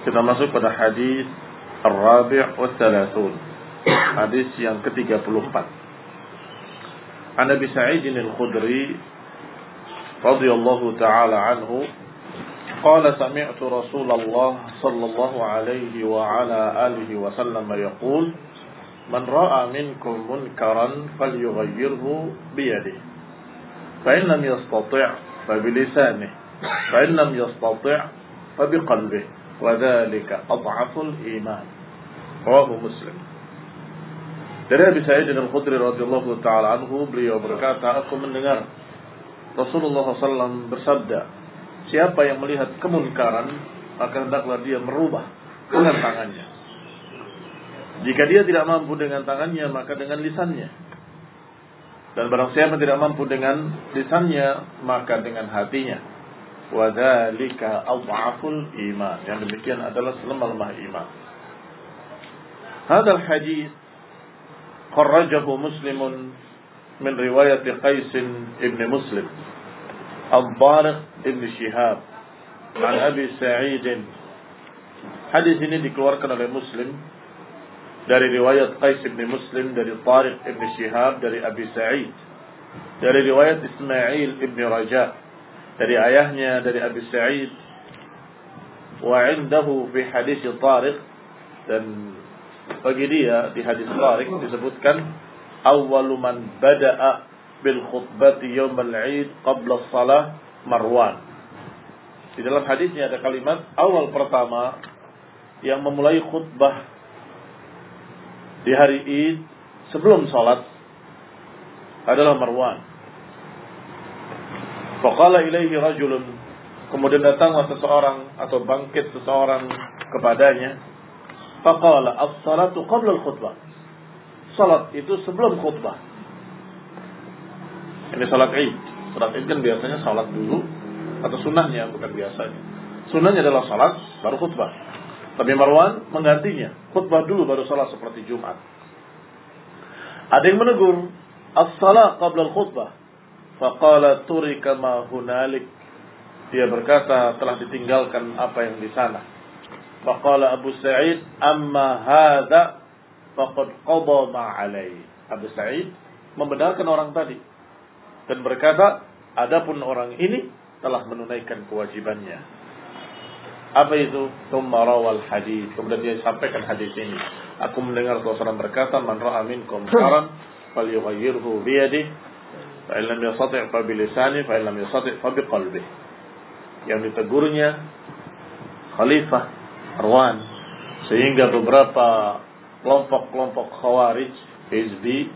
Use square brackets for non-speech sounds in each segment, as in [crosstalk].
Kita masuk pada hadis Ar-Rabi' wa Thalathun Hadis yang ke-34 An Nabi Sa'id Al-Khudri radhiyallahu taala anhu قال سمعت رسول الله صلى الله عليه وعلى آله وسلم يقول من رأى منكم منكرا فليغيره بيده فإن لم يستطع فبلسانه فإن لم يستطع فبقلبه وذلك أضعف الإيمان رواه مسلم dari Abi Sa'id Al-Khudri radhiyallahu taala anhu beliau berkata aku mendengar Rasulullah SAW bersabda siapa yang melihat kemunkaran maka hendaklah dia merubah dengan tangannya jika dia tidak mampu dengan tangannya maka dengan lisannya dan barang siapa tidak mampu dengan lisannya maka dengan hatinya وذلك أضعف الإيمان. يعني demikian أدلس selemah-lemah إيمان هذا الحديث خرجه مسلم من رواية قيس ابن مسلم الضارق ابن شهاب عن أبي سعيد حديث ini dikeluarkan لمسلم داري رواية قيس ابن مسلم داري طارق ابن شهاب داري أبي سعيد داري رواية إسماعيل ابن رجاء dari ayahnya dari Abi Sa'id. Wa indahu fi hadis Tariq. Dan bagi dia di hadis Tariq disebutkan awwalu man bada'a bil khutbati yawm al-Eid qabla salah Marwan. Di dalam hadisnya ada kalimat awal pertama yang memulai khutbah di hari Id sebelum salat adalah Marwan Faqala ilaihi rajulun. Kemudian datanglah seseorang atau bangkit seseorang kepadanya. Faqala as-salatu qabla al-khutbah. Salat itu sebelum khutbah. Ini salat Id. Salat Id kan biasanya salat dulu atau sunnahnya bukan biasanya. Sunnahnya adalah salat baru khutbah. Tapi Marwan menggantinya. Khutbah dulu baru salat seperti Jumat. Ada yang menegur, as-salat qabla al-khutbah. Faqala turika ma hunalik. Dia berkata telah ditinggalkan apa yang di sana. Faqala Abu Sa'id amma hadha faqad qada ma alai. Abu Sa'id membenarkan orang tadi dan berkata adapun orang ini telah menunaikan kewajibannya. Apa itu? Tsumma rawal hadis. Kemudian dia sampaikan hadis ini. Aku mendengar Rasulullah berkata, "Man ra'a minkum karan falyughayyirhu yadihi Fa'in lam yastati' fa bilisani, fa'in lam yastati' fa. Yang ditegurnya Khalifah Marwan sehingga beberapa kelompok-kelompok Khawarij Hizbi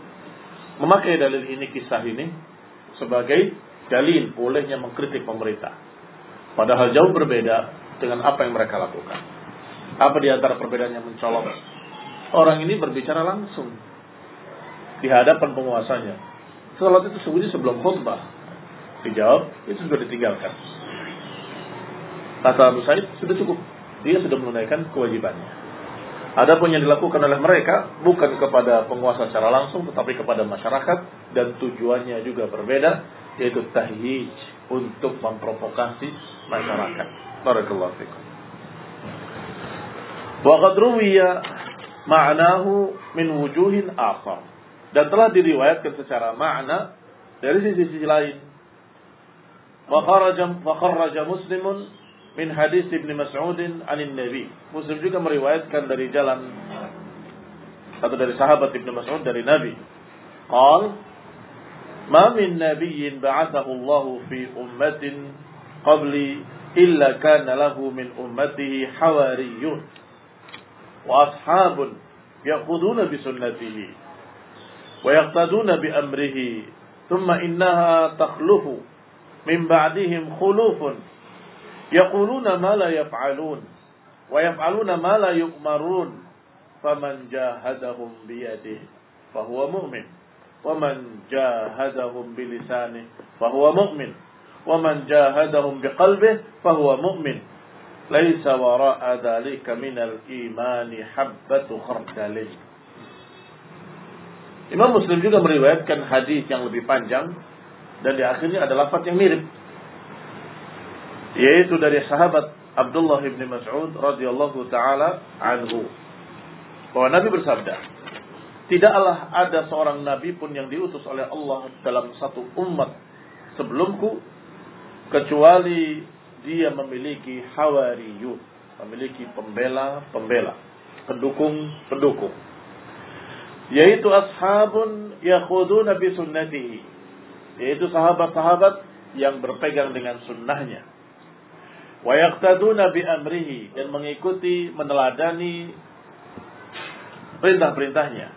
memakai dalil ini kisah ini sebagai dalil bolehnya mengkritik pemerintah. Padahal jauh berbeda dengan apa yang mereka lakukan. Apa di antara perbedaan yang mencolok? Orang ini berbicara langsung di hadapan penguasanya. Salat itu sembunyi sebelum khutbah. Dijawab, itu sudah ditinggalkan. Kata Abu Said, sudah cukup. Dia sudah menunaikan kewajibannya. Adapun yang dilakukan oleh mereka bukan kepada penguasa secara langsung tetapi kepada masyarakat dan tujuannya juga berbeda yaitu tahyij untuk memprovokasi masyarakat. Barakallahu fikum. Wa qad ruwiya ma'nahu min wujuhin akhar. Dan telah diriwayatkan secara makna dari sisi-sisi lain. Wa kharaja wa kharaja Muslimun min hadis Ibn Mas'ud anin Nabi. Muslim juga meriwayatkan dari jalan atau dari sahabat Ibn Mas'ud dari Nabi. Qal Ma min nabiyyin ba'athahu Allah fi ummatin qabli illa kana lahu min ummatihi hawariyun wa ashabun yaquduna bi sunnatihi bi amrihi thumma innaha takhlufu min ba'dihim khulufun يقولون ما لا يفعلون ويفعلون ما لا يؤمرون. فمن جاهدهم بيده فهو مؤمن ومن جاهدهم بلسانه فهو مؤمن ومن جاهدهم بقلبه فهو مؤمن. ليس وراء ذلك من الإيمان حبة خردل. Imam Muslim juga meriwayatkan hadis yang lebih panjang dan di akhirnya ada lafaz yang mirip. Yaitu dari sahabat Abdullah bin Mas'ud radhiyallahu taala anhu. Bahwa Nabi bersabda tidaklah ada seorang nabi pun yang diutus oleh Allah dalam satu umat sebelumku kecuali dia memiliki hawariyun memiliki pembela-pembela pendukung-pendukung yaitu ashabun yakhuduna bi sunnatihi yaitu sahabat-sahabat yang berpegang dengan sunnahnya wa yaqtaduna bi amrihi dan mengikuti meneladani perintah-perintahnya.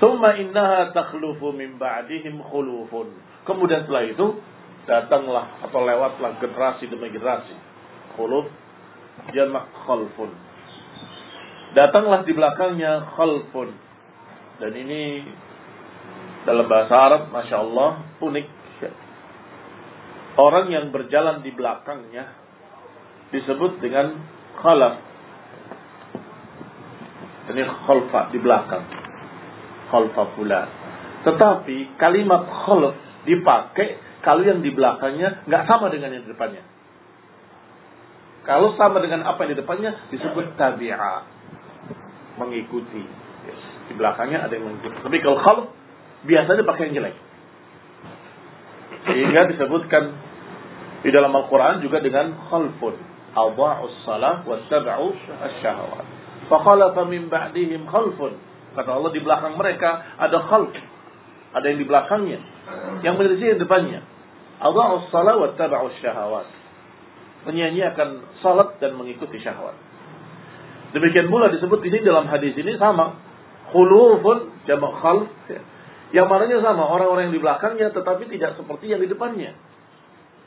Thumma innaha takhlufu min ba'dihim khulufun. Kemudian setelah itu datanglah atau lewatlah generasi demi generasi. Khuluf jamak khalfun. Datanglah di belakangnya khalfun. Dan ini dalam bahasa Arab, Masya Allah, unik orang yang berjalan di belakangnya disebut dengan khalaf. Ini khalfa di belakang. Khalfa pula. Tetapi kalimat khalf dipakai kalau yang di belakangnya nggak sama dengan yang di depannya. Kalau sama dengan apa yang di depannya disebut tabi'a. Mengikuti. Di belakangnya ada yang mengikuti. Tapi kalau khalf biasanya pakai yang jelek. Sehingga disebutkan di dalam Al-Quran juga dengan khalfun. Adha'us salah wa taba'u syahwat. Fakhalafa min ba'dihim khalfun. Kata Allah di belakang mereka ada khalf. Ada yang di belakangnya. Yang menyelisih yang depannya. Adha'us salah wa taba'u syahwat. Menyanyiakan salat dan mengikuti syahwat. Demikian pula disebut ini dalam hadis ini sama. Khulufun jamak khalf. Yang mananya sama, orang-orang yang di belakangnya tetapi tidak seperti yang di depannya.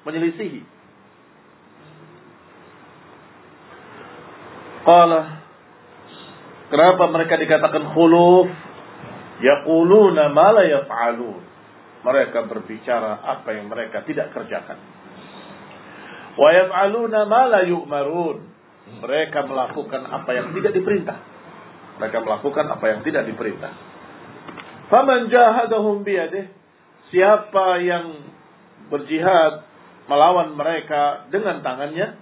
Menyelisihi. Qala Kenapa mereka dikatakan khuluf? Yaquluna ma la yaf'alun. Mereka berbicara apa yang mereka tidak kerjakan. Wa yaf'aluna ma la yu'marun. Mereka melakukan apa yang tidak diperintah. Mereka melakukan apa yang tidak diperintah. Faman jahadahum biyadih. Siapa yang berjihad melawan mereka dengan tangannya,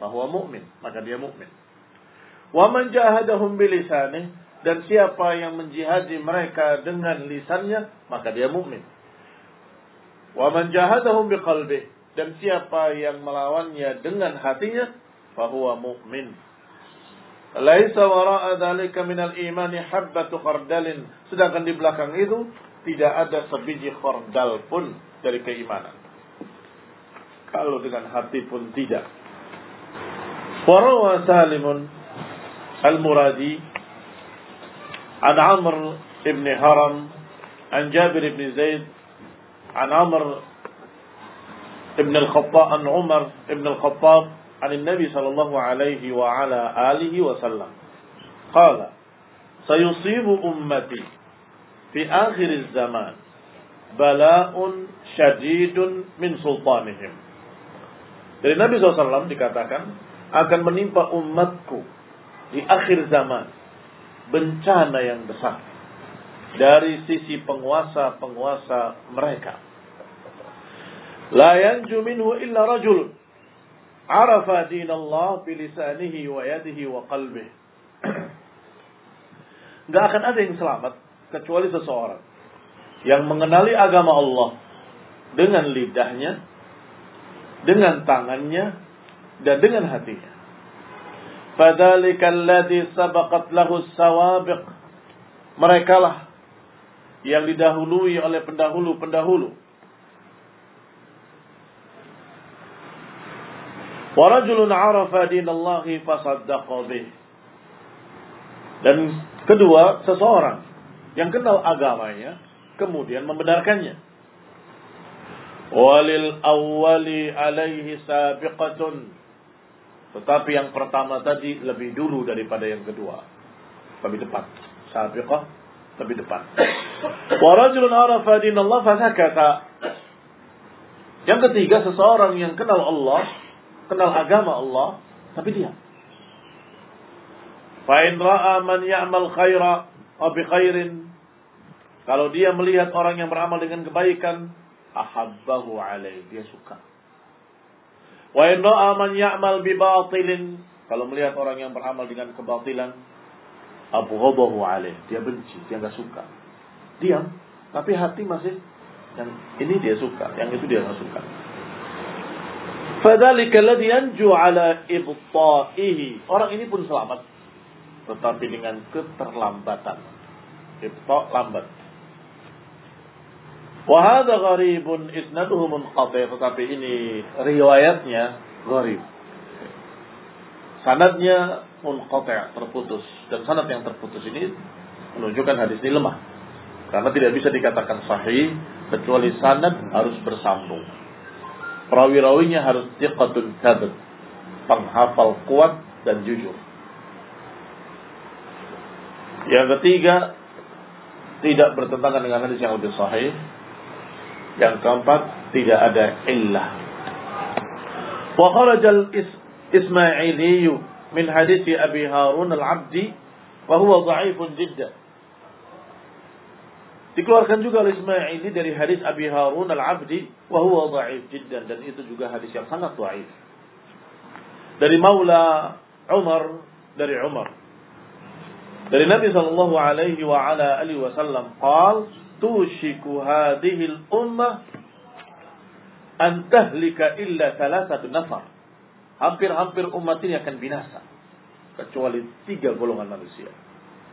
bahwa mukmin, maka dia mukmin. Wa man jahadahum bilisanih dan siapa yang menjihadi mereka dengan lisannya, maka dia mukmin. Wa man jahadahum biqalbih dan siapa yang melawannya dengan hatinya, fahuwa mu'min. Laisa wara'a dzalika minal imani habbatu khardalin. Sedangkan di belakang itu tidak ada sebiji khardal pun dari keimanan. Kalau dengan hati pun tidak. Warawa Salimun al-Muradi an Amr ibn Haram an Jabir ibn Zaid an Amr ibn al-Khattab an Umar ibn al-Khattab عن النبي صلى الله عليه وعلى آله وسلم قال سيصيب أمتي في آخر الزمان بلاء شديد من سلطانهم Dari Nabi SAW dikatakan akan menimpa umatku di akhir zaman bencana yang besar dari sisi penguasa-penguasa mereka. La yanju minhu illa rajul arafa din Allah bilisanihi wa yadihi wa qalbih. Gak akan ada yang selamat kecuali seseorang yang mengenali agama Allah dengan lidahnya, dengan tangannya, dan dengan hatinya. فَذَلِكَ الَّذِي سَبَقَتْ لَهُ السَّوَابِقِ Mereka lah yang didahului oleh pendahulu-pendahulu. Warajulun arafa dinallahi fasaddaqa bih. Dan kedua, seseorang yang kenal agamanya kemudian membenarkannya. Walil awwali alaihi sabiqatun. Tetapi yang pertama tadi lebih dulu daripada yang kedua. Lebih depan. Sabiqah lebih depan. [coughs] Warajulun arafa dinallah fasakata. Yang ketiga, seseorang yang kenal Allah kenal agama Allah, tapi diam. Fa in ra'a man ya'mal khaira bi khairin kalau dia melihat orang yang beramal dengan kebaikan, ahabbahu alaih, dia suka. Wa in ra'a man ya'mal bi batilin, kalau melihat orang yang beramal dengan kebatilan, abghadahu alaih, dia benci, dia enggak suka. Diam, tapi hati masih yang ini dia suka, yang itu dia enggak suka. Fadzalika alladhi yanju ala ibta'ihi. Orang ini pun selamat, tetapi dengan keterlambatan. Ibta lambat. Wahada gharibun isnaduhu munqati tetapi ini riwayatnya gharib. Sanadnya munqati terputus dan sanad yang terputus ini menunjukkan hadis ini lemah. Karena tidak bisa dikatakan sahih kecuali sanad harus bersambung. Perawi-rawinya harus thiqatun thabit, penghafal kuat dan jujur. Yang ketiga, tidak bertentangan dengan hadis yang lebih sahih, yang keempat, tidak ada illah. Wa kharajal Ismaili min hadis Abi Harun al-Abdi wa huwa dha'ifun jiddan. Dikeluarkan juga oleh Ismaili dari hadis Abi Harun al-Abdi wa huwa dha'if jiddan dan itu juga hadis yang sangat dhaif. Dari Maula Umar dari Umar dari Nabi sallallahu alaihi wa ala alihi wasallam qala tushiku hadhihi al-ummah an tahlika illa thalathatu nafar. Hampir-hampir umat ini akan binasa. Kecuali tiga golongan manusia.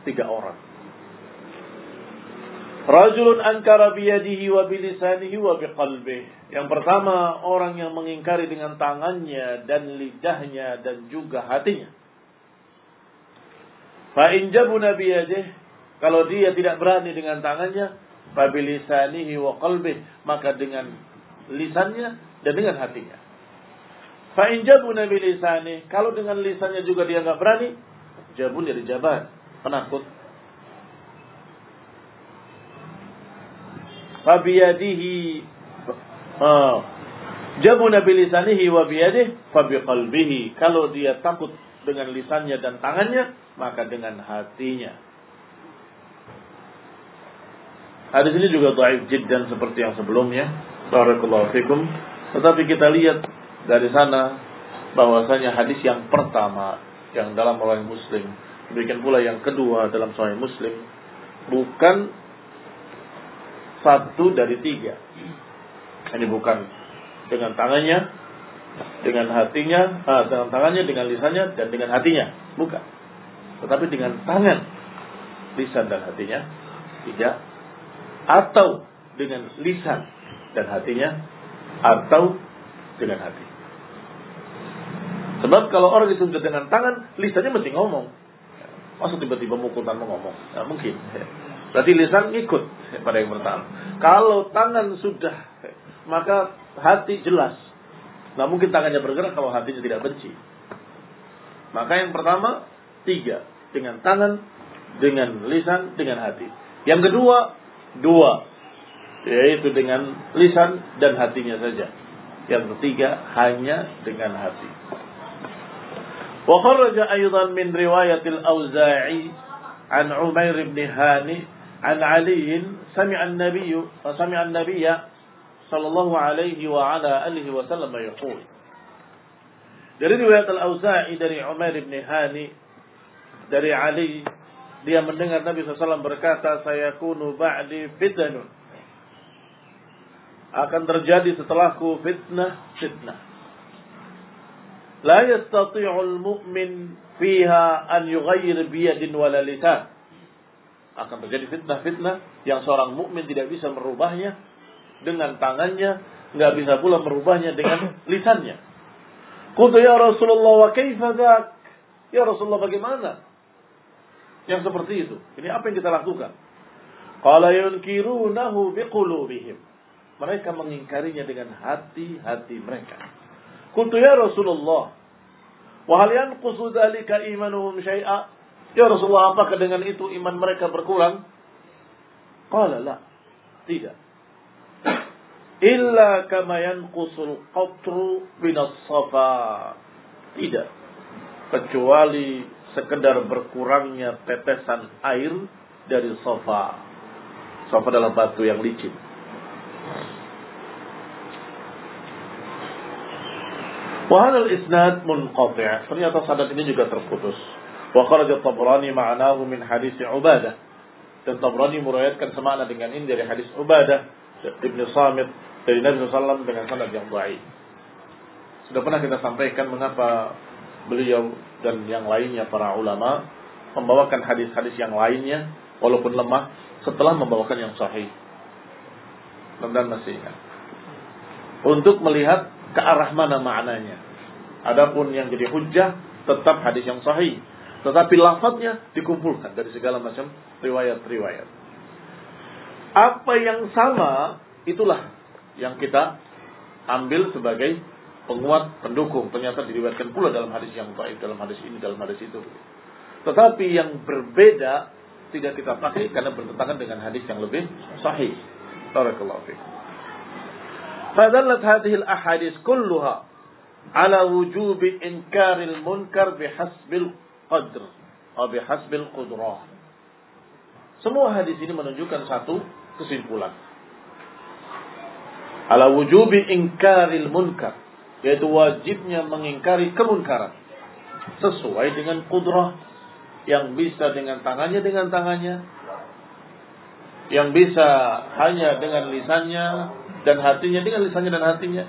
Tiga orang. Rajulun ankara biyadihi wa bilisanihi wa biqalbih. Yang pertama, orang yang mengingkari dengan tangannya dan lidahnya dan juga hatinya. Fa in jabuna biyadihi, kalau dia tidak berani dengan tangannya, Fabilisanihi wa qalbih. Maka dengan lisannya dan dengan hatinya. Fa'in jabuna bilisani. Kalau dengan lisannya juga dia nggak berani. Jabun dari jabat. Penakut. Fabiyadihi. Oh. Jabuna bilisanihi wa biyadih. Fabiqalbihi. Kalau dia takut dengan lisannya dan tangannya. Maka dengan hatinya. Hadis ini juga dhaif jiddan seperti yang sebelumnya. Barakallahu fikum. Tetapi kita lihat dari sana bahwasanya hadis yang pertama yang dalam Sahih Muslim, demikian pula yang kedua dalam Sahih Muslim bukan satu dari tiga. Ini bukan dengan tangannya, dengan hatinya, ah, dengan tangannya, dengan lisannya, dan dengan hatinya. Bukan. Tetapi dengan tangan, lisan dan hatinya. Tidak atau dengan lisan dan hatinya atau dengan hati. Sebab kalau orang dituntut dengan tangan, lisannya mesti ngomong. Masa tiba-tiba mukul tanpa ngomong? Nah, mungkin. Berarti lisan ikut [laughs] pada yang pertama. Kalau tangan sudah, maka hati jelas. Nah mungkin tangannya bergerak kalau hatinya tidak benci. Maka yang pertama, tiga. Dengan tangan, dengan lisan, dengan hati. Yang kedua, dua. Yaitu dengan lisan dan hatinya saja. Yang ketiga, hanya dengan hati. وخرج أيضا من رواية الأوزاعي عن عمير بن هاني عن علي سمع النبي سمع النبي صلى الله عليه وعلى آله وسلم يقول dari riwayat Al-Auza'i dari Umair bin Hani dari Ali dia mendengar Nabi SAW berkata saya kunu ba'di fitnun akan terjadi setelahku fitnah fitnah لا يستطيع المؤمن فيها أن يغير بيد ولا لسان akan terjadi fitnah-fitnah yang seorang mukmin tidak bisa merubahnya dengan tangannya, nggak bisa pula merubahnya dengan lisannya. Kutu ya Rasulullah wa kaifa Ya Rasulullah bagaimana? Yang seperti itu. Ini apa yang kita lakukan? Qala yunkirunahu biqulubihim. Mereka mengingkarinya dengan hati-hati mereka. Kuntu ya Rasulullah. Wahal yanqusu dzalika imanuhum syai'a? Ya Rasulullah, apakah dengan itu iman mereka berkurang? Qala la. Tidak. Illa kama yanqusul qatru binas safa. Tidak. Kecuali sekedar berkurangnya tetesan air dari sofa. Sofa adalah batu yang licin. Wahal isnad munqati'. Ternyata sanad ini juga terputus. Wa kharaja Tabrani ma'anahu min hadis Ubadah. Dan Tabrani meriwayatkan semakna dengan ini dari hadis Ubadah Ibnu Samit dari Nabi SAW dengan sanad yang baik. Sudah pernah kita sampaikan mengapa beliau dan yang lainnya para ulama membawakan hadis-hadis yang lainnya walaupun lemah setelah membawakan yang sahih. Dan masih ingat. Untuk melihat ke arah mana maknanya. Adapun yang jadi hujah tetap hadis yang sahih. Tetapi lafadznya dikumpulkan dari segala macam riwayat-riwayat. Apa yang sama itulah yang kita ambil sebagai penguat pendukung. Ternyata diriwayatkan pula dalam hadis yang baik, dalam hadis ini, dalam hadis itu. Tetapi yang berbeda tidak kita pakai karena bertentangan dengan hadis yang lebih sahih. Barakallahu fiikum. Fadallat hadhihi al-ahadits kulluha ala wujubi inkaril munkar bihasbil qadr atau bihasbil qudrah. Semua hadis ini menunjukkan satu kesimpulan. Ala wujubi inkaril munkar, yaitu wajibnya mengingkari kemunkaran sesuai dengan kudrah yang bisa dengan tangannya dengan tangannya, yang bisa hanya dengan lisannya dan hatinya dengan lisannya dan hatinya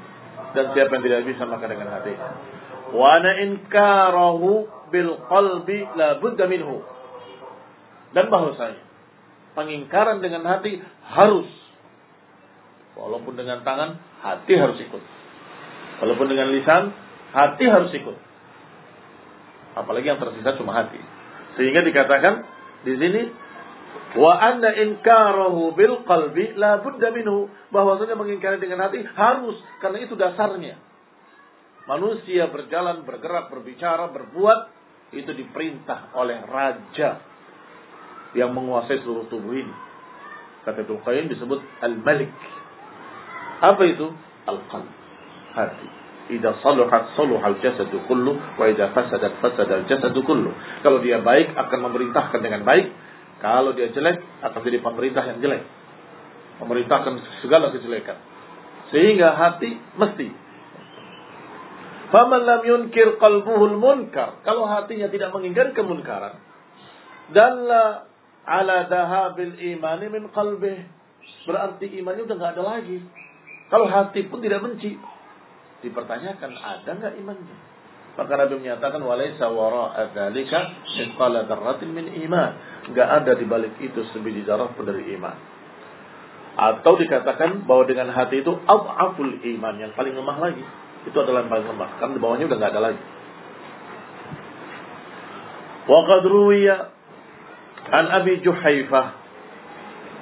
dan siapa yang tidak bisa maka dengan hatinya. Wa ana inkarahu bil qalbi la budda minhu dan bahwasanya pengingkaran dengan hati harus walaupun dengan tangan hati harus ikut walaupun dengan lisan hati harus ikut apalagi yang tersisa cuma hati sehingga dikatakan di sini Wa anna inkarahu bil qalbi la budda minhu. Bahwasanya mengingkari dengan hati harus karena itu dasarnya. Manusia berjalan, bergerak, berbicara, berbuat itu diperintah oleh raja yang menguasai seluruh tubuh ini. Kata Ibnu Qayyim disebut al-malik. Apa itu? Al-qalb. Hati. Idza saluhat saluhal jasadu kullu wa idza fasadat fasada al-jasadu kullu. Kalau dia baik akan memerintahkan dengan baik, kalau dia jelek, akan jadi pemerintah yang jelek. Memerintahkan segala kejelekan. Sehingga hati mesti. Faman lam yunkir qalbuhul munkar. Kalau hatinya tidak mengingkari kemunkaran. Dalla ala dahabil imani min qalbih. Berarti imannya udah nggak ada lagi. Kalau hati pun tidak benci. Dipertanyakan ada nggak imannya? Maka Nabi menyatakan walaisa wara'a dzalika mithqala dzarratin min iman. Enggak ada di balik itu sebiji zarah pun dari iman. Atau dikatakan bahwa dengan hati itu aful iman yang paling lemah lagi. Itu adalah yang paling lemah. Karena di bawahnya udah enggak ada lagi. Wa qad ruwiya An Abi Juhaifah.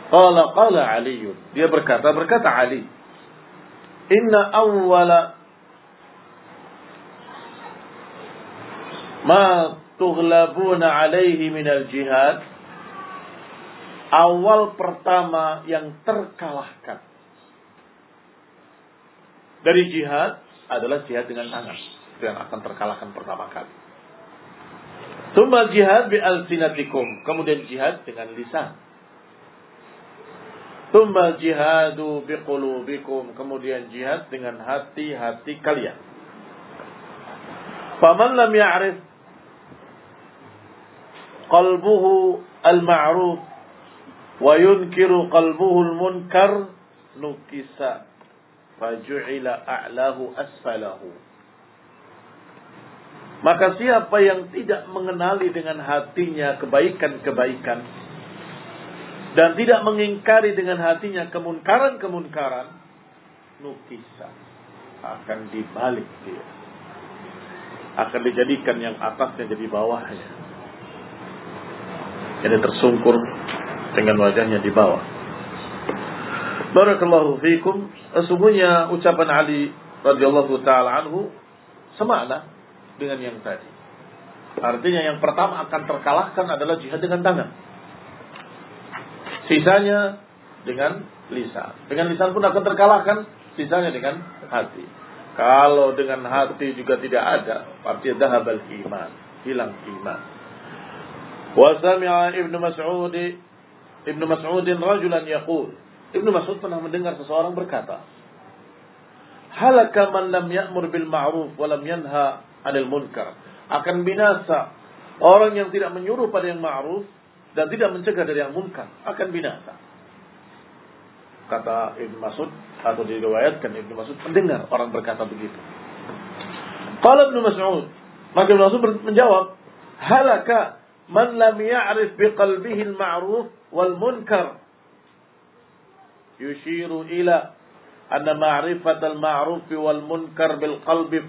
Qala qala Ali. Dia berkata, berkata Ali. Inna awwala ma tughlabuna alaihi minal jihad awal pertama yang terkalahkan dari jihad adalah jihad dengan tangan yang akan terkalahkan pertama kali Tumma jihad bi alsinatikum. Kemudian jihad dengan lisan. Tumma jihadu bi qulubikum. Kemudian jihad dengan hati-hati kalian. Faman lam ya'rif qalbuhu al-ma'ruf wa yunkiru qalbuhu al-munkar nukisa faju'ila a'lahu asfalahu. Maka siapa yang tidak mengenali dengan hatinya kebaikan-kebaikan dan tidak mengingkari dengan hatinya kemunkaran-kemunkaran, nukisa akan dibalik dia. Akan dijadikan yang atasnya jadi bawahnya. Jadi tersungkur dengan wajahnya di bawah. Barakallahu fiikum. Sesungguhnya ucapan Ali radhiyallahu taala anhu semakna dengan yang tadi. Artinya yang pertama akan terkalahkan adalah jihad dengan tangan. Sisanya dengan lisan. Dengan lisan pun akan terkalahkan, sisanya dengan hati. Kalau dengan hati juga tidak ada, artinya dahabal iman, hilang iman. Wa sami'a Ibnu Mas'ud Ibnu Mas'udin rajulan yaqul. Ibnu Mas'ud pernah mendengar seseorang berkata, Halaka man lam ya'mur bil ma'ruf wa lam yanha anil munkar. Akan binasa orang yang tidak menyuruh pada yang ma'ruf dan tidak mencegah dari yang munkar akan binasa. Kata Ibn Mas'ud atau diriwayatkan Ibn Mas'ud mendengar orang berkata begitu. Kalau Ibn Mas'ud, maka Ibn Mas'ud menjawab, "Halaka man lam ya'rif biqalbihi al-ma'ruf wal munkar." Yushiru ila anna ma'rifat al-ma'ruf wal munkar bil qalbi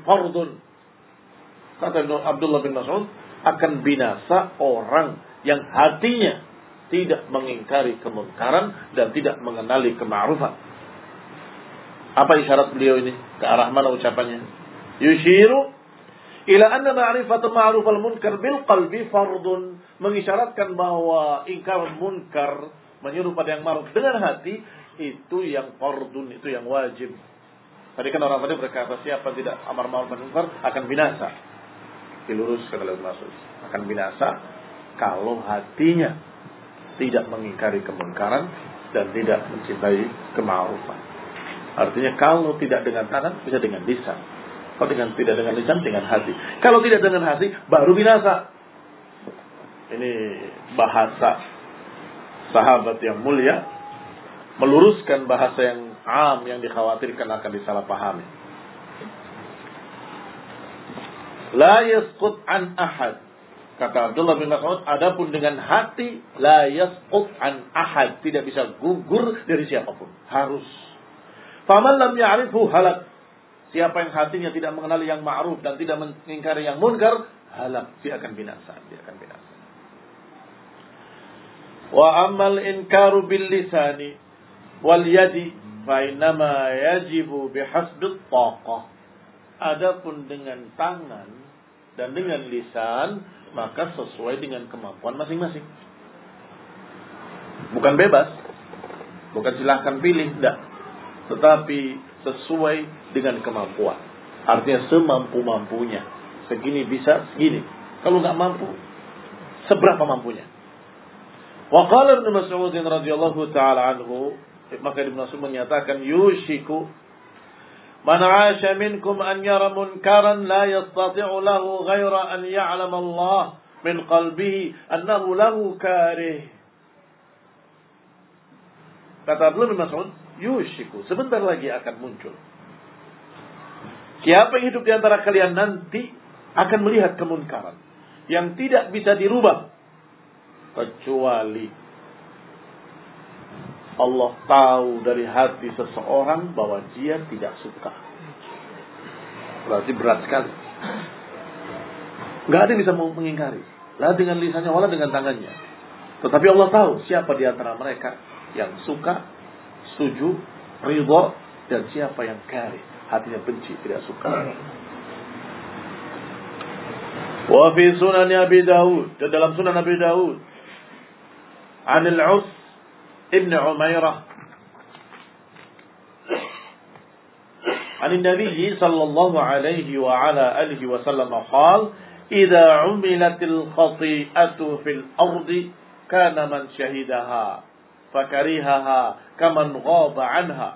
kata Abdullah bin Mas'ud, akan binasa orang yang hatinya tidak mengingkari kemungkaran dan tidak mengenali kema'rufan. Apa isyarat beliau ini? Ke arah mana ucapannya? Yushiru ila anna ma'rifat ma'ruf al munkar bil qalbi fardun mengisyaratkan bahwa ingkar munkar menyuruh pada yang ma'ruf dengan hati itu yang fardun itu yang wajib. Tadi kan orang tadi berkata siapa tidak amar ma'ruf munkar akan binasa diluruskan oleh Rasul akan binasa kalau hatinya tidak mengingkari kemungkaran dan tidak mencintai kema'rufan. Artinya kalau tidak dengan tangan bisa dengan lisan. Kalau dengan tidak dengan lisan dengan hati. Kalau tidak dengan hati baru binasa. Ini bahasa sahabat yang mulia meluruskan bahasa yang am yang dikhawatirkan akan disalahpahami. La yasqut an ahad. Kata Abdullah bin Mas'ud, adapun dengan hati la yasqut an ahad, tidak bisa gugur dari siapa pun. Harus. Faman lam ya'rifu halak. Siapa yang hatinya tidak mengenali yang ma'ruf dan tidak mengingkari yang munkar, halak, dia akan binasa, dia akan binasa. Wa amal inkaru bil lisani wal yadi fa innama yajibu bihasbit taqah. Adapun dengan tangan dan dengan lisan, maka sesuai dengan kemampuan masing-masing. Bukan bebas, bukan silahkan pilih, tidak. Tetapi sesuai dengan kemampuan. Artinya semampu-mampunya. Segini bisa, segini. Kalau nggak mampu, seberapa mampunya. Wa qala Ibnu Mas'ud radhiyallahu taala anhu, maka Ibn Mas'ud menyatakan yushiku man 'asha minkum an yara munkaran la yastati'u lahu ghaira an ya'lam Allah min qalbihi annahu lahu karih. Kata Abdullah bin Mas'ud, yushiku sebentar lagi akan muncul. Siapa yang hidup di antara kalian nanti akan melihat kemunkaran yang tidak bisa dirubah kecuali Allah tahu dari hati seseorang bahwa dia tidak suka. Berarti berat sekali. Gak ada yang bisa mengingkari. Lah dengan lisannya, wala dengan tangannya. Tetapi Allah tahu siapa di antara mereka yang suka, setuju, ridho, dan siapa yang kari, hatinya benci, tidak suka. Wa fi sunan Abi Dawud, dan dalam sunan Abi Dawud, Anil Us ibn Umairah عن النبي صلى الله عليه وعلى آله وسلم قال إذا عملت الخطيئة في الأرض كان من شهدها فكرهها كمن غاب عنها.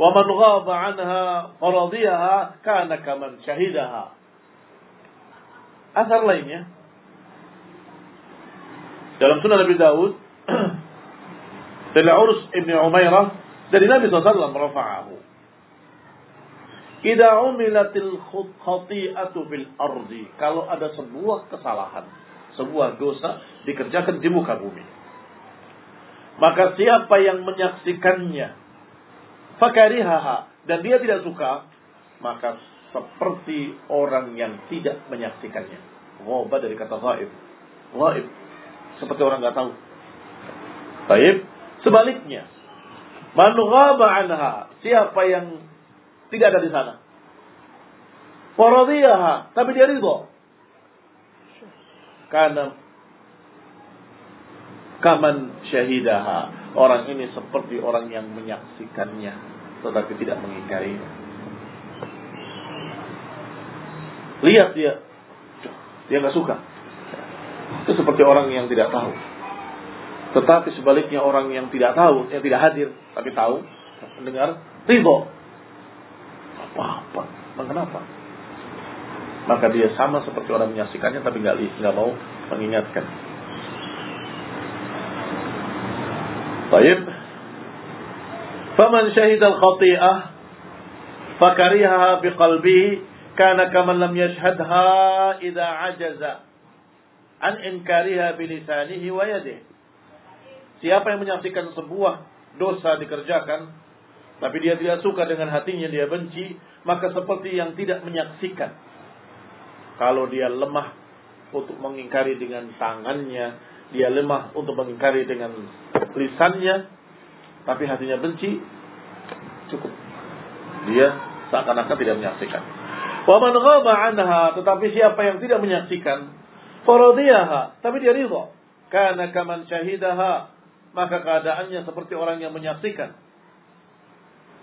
ومن غاب عنها فرضيها كان كمن شهدها. Asar lainnya dalam sunnah Nabi Daud [clears throat] dari Urus ibn Umairah dari Nabi SAW merafa'ahu Ida umilatil khati'atu fil ardi. Kalau ada sebuah kesalahan, sebuah dosa dikerjakan di muka bumi. Maka siapa yang menyaksikannya, fakarihaha, dan dia tidak suka, maka seperti orang yang tidak menyaksikannya. Ghoba dari kata ghaib. Ghaib. Seperti orang nggak tahu. Baik. Sebaliknya. Man anha. Siapa yang tidak ada di sana. Faradiyaha, tapi dia ridho. Karena kaman syahidaha. Orang ini seperti orang yang menyaksikannya, tetapi tidak mengingkarinya. Lihat dia, dia nggak suka. Itu seperti orang yang tidak tahu. Tetapi sebaliknya orang yang tidak tahu, yang tidak hadir, tapi tahu, mendengar, ridho apa-apa. Kenapa? Maka dia sama seperti orang menyaksikannya tapi nggak nggak mau mengingatkan. Baik. Faman syahid al-khati'ah fakarihaha biqalbihi kana kaman lam yashhadha idza ajaza an inkariha bilisanihi wa yadihi. Siapa yang menyaksikan sebuah dosa dikerjakan tapi dia tidak suka dengan hatinya, dia benci, maka seperti yang tidak menyaksikan. Kalau dia lemah untuk mengingkari dengan tangannya, dia lemah untuk mengingkari dengan lisannya, tapi hatinya benci, cukup. Dia seakan-akan tidak menyaksikan. Wa man ghaba anha, tetapi siapa yang tidak menyaksikan, faradiyaha, tapi dia ridha. Karena kaman syahidaha, maka keadaannya seperti orang yang menyaksikan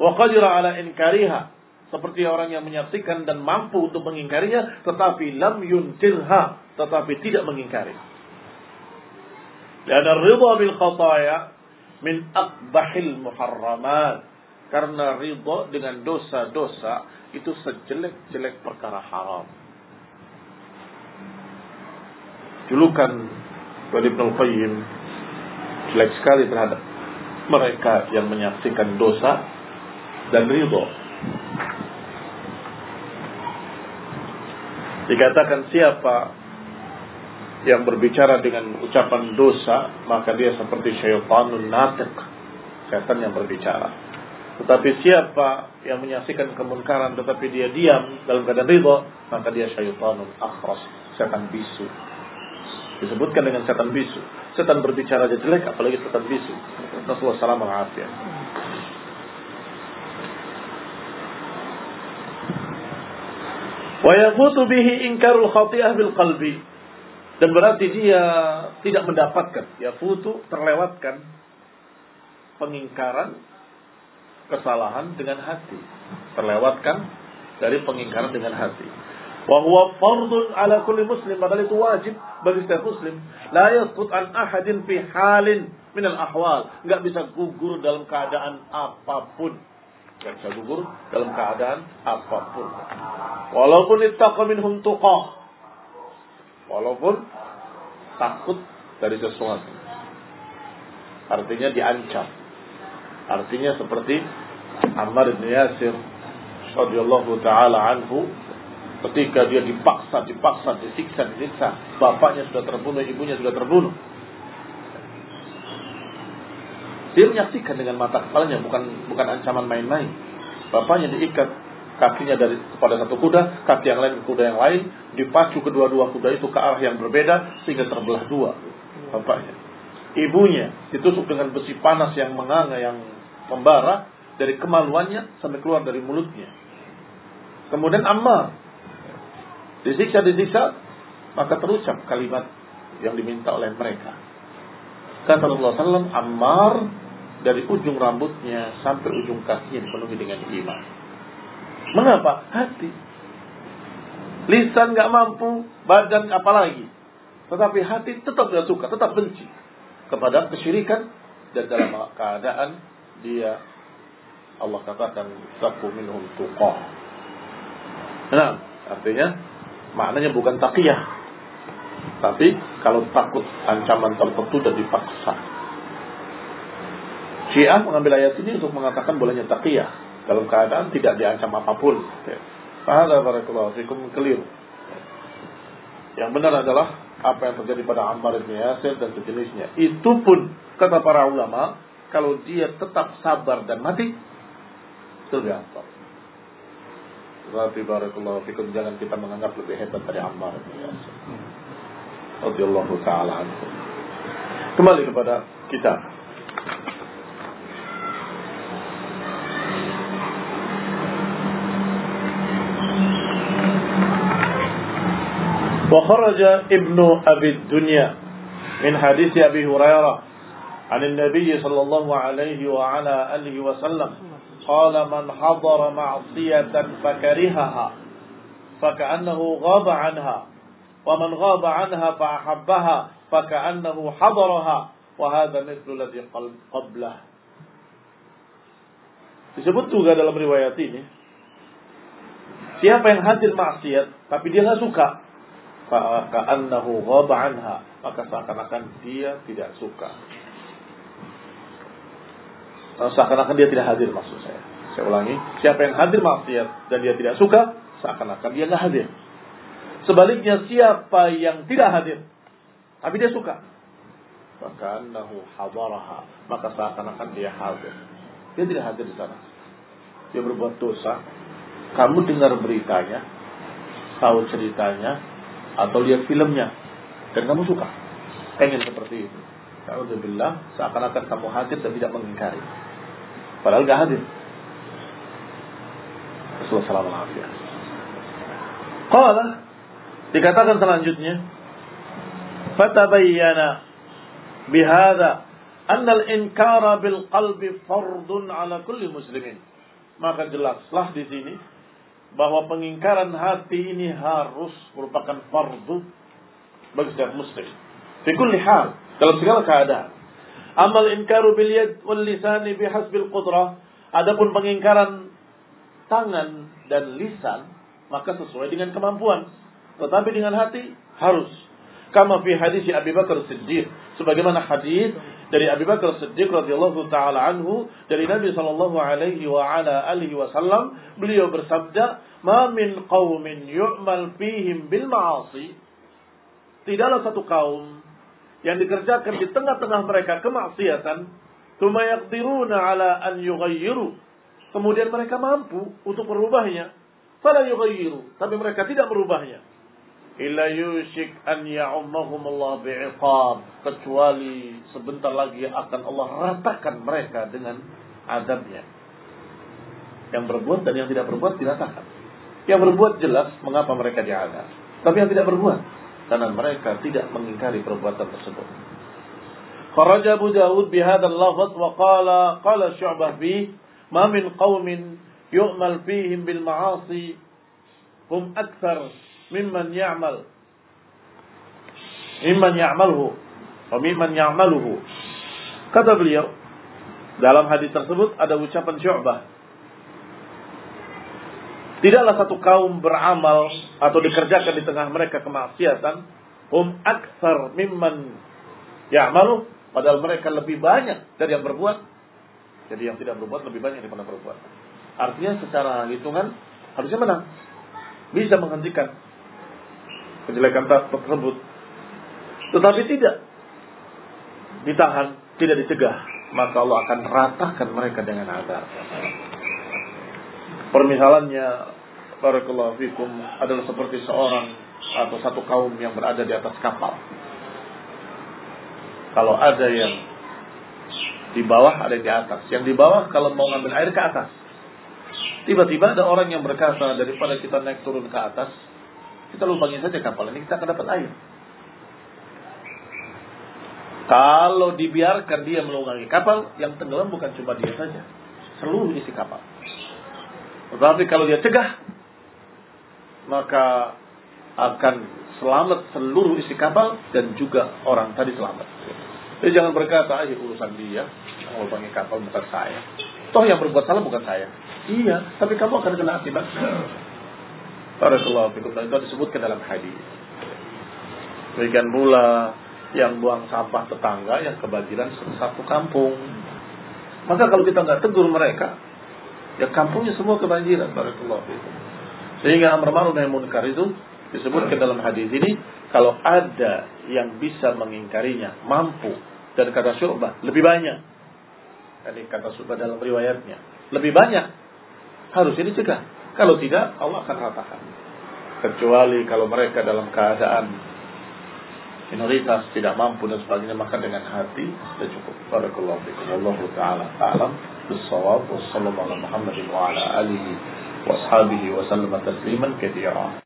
wa qadira ala inkariha seperti orang yang menyaksikan dan mampu untuk mengingkarinya tetapi lam yunkirha tetapi tidak mengingkari. Dan ridha bil khataya min aqbahil muharramat karena ridha dengan dosa-dosa itu sejelek-jelek perkara haram. Julukan Wali Ibn Qayyim jelek sekali terhadap mereka yang menyaksikan dosa dan ridho. Dikatakan siapa yang berbicara dengan ucapan dosa, maka dia seperti syaitanun natiq. Setan yang berbicara. Tetapi siapa yang menyaksikan kemunkaran tetapi dia diam dalam keadaan ridho, maka dia syaitanun akhras, setan bisu. Disebutkan dengan setan bisu. Setan berbicara aja jelek, apalagi setan bisu. Rasulullah SAW Wa yafutu bihi inkarul khati'ah bil qalbi. Dan berarti dia tidak mendapatkan, ya futu terlewatkan pengingkaran kesalahan dengan hati. Terlewatkan dari pengingkaran dengan hati. Huwa fardun ala kulli muslim, padahal itu wajib bagi setiap muslim. La yasqut an ahadin fi halin al ahwal. Enggak bisa gugur dalam keadaan apa pun Gak bisa gugur dalam keadaan apa pun. Walaupun ittaqa minhum tuqah. Walaupun takut dari sesuatu. Artinya diancam. Artinya seperti Ammar bin Yasir radhiyallahu taala anhu ketika dia dipaksa, dipaksa, disiksa, disiksa, bapaknya sudah terbunuh, ibunya sudah terbunuh. Dia menyaksikan dengan mata kepalanya, bukan bukan ancaman main-main. Bapaknya diikat kakinya dari kepada satu kuda, kaki yang lain ke kuda yang lain, dipacu kedua-dua kuda itu ke arah yang berbeda sehingga terbelah dua bapaknya. ibunya ditusuk dengan besi panas yang menganga yang membara dari kemaluannya sampai keluar dari mulutnya. Kemudian Ammar disiksa-disiksa maka terucap kalimat yang diminta oleh mereka. Kata Rasulullah SAW, Ammar dari ujung rambutnya sampai ujung kakinya dipenuhi dengan iman. Mengapa? Hati. Lisan nggak mampu, badan apalagi. Tetapi hati tetap tidak suka, tetap benci kepada kesyirikan dan dalam [coughs] keadaan dia Allah katakan taku minhum tuqah. Nah, artinya maknanya bukan takiyah. Tapi kalau takut ancaman tertentu dan dipaksa. Syiah mengambil ayat ini untuk mengatakan bolehnya takiyah dalam keadaan tidak diancam apa pun. Fahada barakallahu fikum keliru. Yang benar adalah apa yang terjadi pada Ammar bin Yasir dan sejenisnya. Itu pun kata para ulama, kalau dia tetap sabar dan mati, surga Tapi barakallahu fikum jangan kita menganggap lebih hebat dari Ammar bin Yasir. Radiyallahu ta'ala anhu. Kembali kepada kita. وخرج ابن أبي الدنيا من حديث أبي هريرة عن النبي صلى الله عليه وعلى آله وسلم قال من حضر معصية فكرهها فكأنه غاب عنها ومن غاب عنها فأحبها فكأنه حضرها وهذا مثل الذي قبله Disebut juga dalam riwayat ini Siapa yang hadir maksiat Tapi dia nggak suka ka'annahu ghaba anha maka seakan-akan dia tidak suka seakan-akan dia tidak hadir maksud saya. Saya ulangi siapa yang hadir maksiat dan dia tidak suka seakan-akan dia nggak hadir. Sebaliknya siapa yang tidak hadir tapi dia suka maka annahu hadaraha maka seakan-akan dia hadir. Dia tidak hadir di sana. Dia berbuat dosa. Kamu dengar beritanya tahu ceritanya atau lihat filmnya dan kamu suka. Pengen seperti itu. Alhamdulillah seakan-akan kamu hadir dan tidak mengingkari padahal gak hadir SAW Qala dikatakan selanjutnya fatabayyana bihada anna al-inkara bil qalbi fardun ala kulli muslimin maka jelaslah di sini bahwa pengingkaran hati ini harus merupakan fardu bagi setiap muslim. Fi kulli hal, dalam segala keadaan. Amal inkaru bil yad wal lisani bihasbil qudrah. Adapun pengingkaran tangan dan lisan maka sesuai dengan kemampuan. Tetapi dengan hati harus. Kama fi hadis Abi Bakar Siddiq. Sebagaimana hadis dari Abu Bakar Siddiq radhiyallahu taala anhu dari Nabi sallallahu alaihi wa ala alihi wasallam beliau bersabda ma min qaumin yu'mal fihim bil ma'asi tidaklah satu kaum yang dikerjakan di tengah-tengah mereka kemaksiatan thumma yaqdiruna ala an yughayyiru. Kemudian mereka mampu untuk merubahnya. Fala yughayyiru tapi mereka tidak merubahnya. Illa yushik an ya'ummahum Allah bi'iqab kecuali sebentar lagi akan Allah ratakan mereka dengan azabnya yang berbuat dan yang tidak berbuat diratakan. Yang berbuat jelas mengapa mereka diazab tapi yang tidak berbuat karena mereka tidak mengingkari perbuatan tersebut. Kharaj Abu Dawud bi hadzal lafaz wa qala qala Syu'bah bi ma min qaumin yu'mal fihim bil ma'asi hum akthar mimman ya'mal mimman ya'maluhu wa mimman ya'maluhu kata beliau dalam hadis tersebut ada ucapan Syu'bah Tidaklah satu kaum beramal atau dikerjakan di tengah mereka kemaksiatan, hum aksar mimman ya'malu, padahal mereka lebih banyak dari yang berbuat. Jadi yang tidak berbuat lebih banyak daripada berbuat. Artinya secara hitungan harusnya menang. Bisa menghentikan kejelekan tersebut. Tetapi tidak ditahan, tidak dicegah, maka Allah akan ratakan mereka dengan azab. Permisalannya barakallahu fikum adalah seperti seorang atau satu kaum yang berada di atas kapal. Kalau ada yang di bawah, ada yang di atas. Yang di bawah kalau mau ngambil air ke atas. Tiba-tiba ada orang yang berkata, daripada kita naik turun ke atas, kita lubangin saja kapal ini, kita akan dapat air. Kalau dibiarkan dia melungangi kapal, yang tenggelam bukan cuma dia saja. Seluruh isi kapal. Tetapi kalau dia cegah, maka akan selamat seluruh isi kapal dan juga orang tadi selamat. Jadi jangan berkata, ah urusan dia, yang melubangi kapal bukan saya. Toh yang berbuat salah bukan saya. Iya, tapi kamu akan kena akibat. Barakallahu fikum. Dan itu disebutkan dalam hadis. Demikian pula yang buang sampah tetangga yang kebanjiran satu kampung. Maka kalau kita nggak tegur mereka, ya kampungnya semua kebanjiran. Barakallahu fikum. Sehingga amar ma'ruf nahi munkar itu disebutkan dalam hadis ini kalau ada yang bisa mengingkarinya, mampu dan kata syu'bah lebih banyak. Ini kata syu'bah dalam riwayatnya. Lebih banyak. Harus ini cegah. Kalau tidak, Allah akan ratakan. Kecuali kalau mereka dalam keadaan minoritas tidak mampu dan sebagainya maka dengan hati sudah cukup. Barakallahu fikum. Wallahu taala a'lam bis-shawab. Wassallallahu ala Muhammadin wa ala alihi wa ashabihi wa sallama tasliman katsira.